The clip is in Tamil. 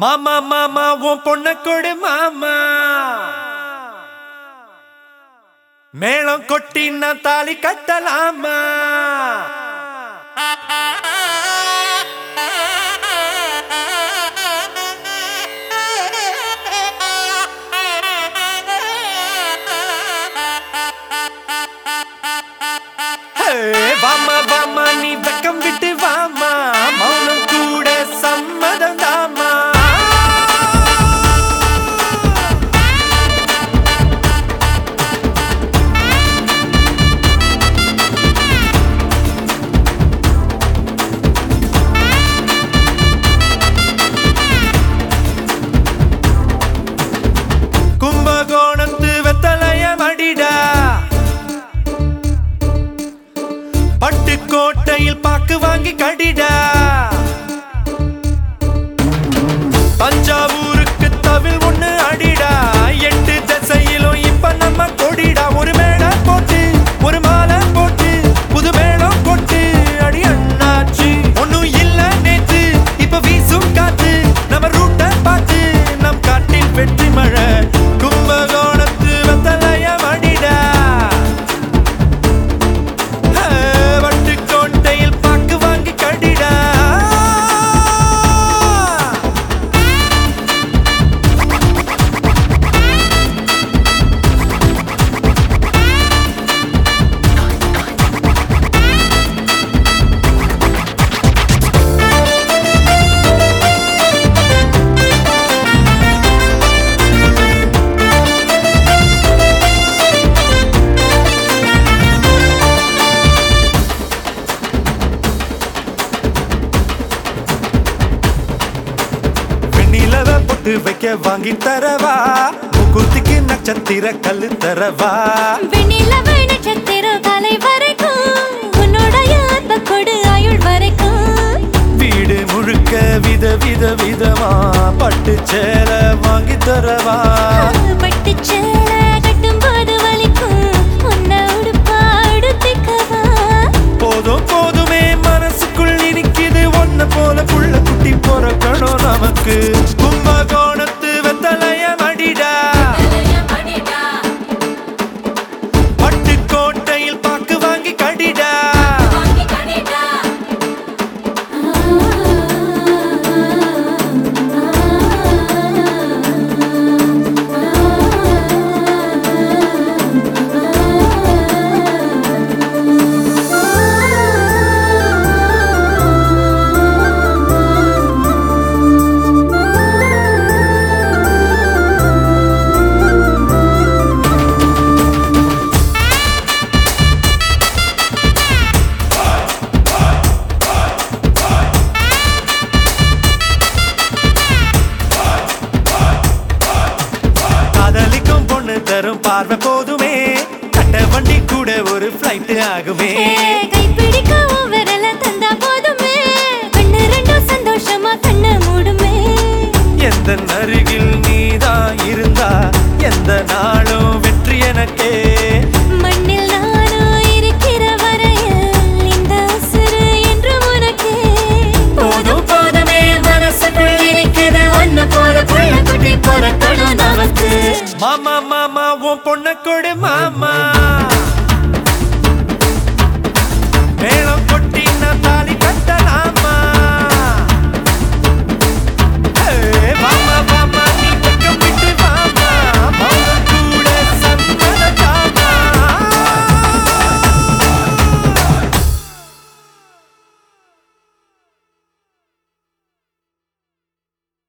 மாமா மாமா உன் பொண்ண கொடு மாமா. மேளம் கொட்டின தாலி கட்டலாமா? வாமா வாமா நீ வெக்கம் விட்டு வாமா. பட்டுக்கோட்டையில் பாக்கு வாங்கி கடிடா. தஞ்சாவூருக்கு பொட்டு வைக்க வாங்கி தரவா? முகூர்த்திக்கு நட்சத்திர கல்லு தரவா? வெண்ணிலவ நட்சத்திர காலை வரைக்கும் உன்னுடைய அன்ப கொடு ஆயுள் வரைக்கும். வீடு முழுக்க வித வித விதமா பட்டு சேல வாங்கி தரவா? பட்டு சேல பார்வை போதுமே. கட்ட வண்டி கூட ஒரு ஃப்ளைட் ஆகுமே.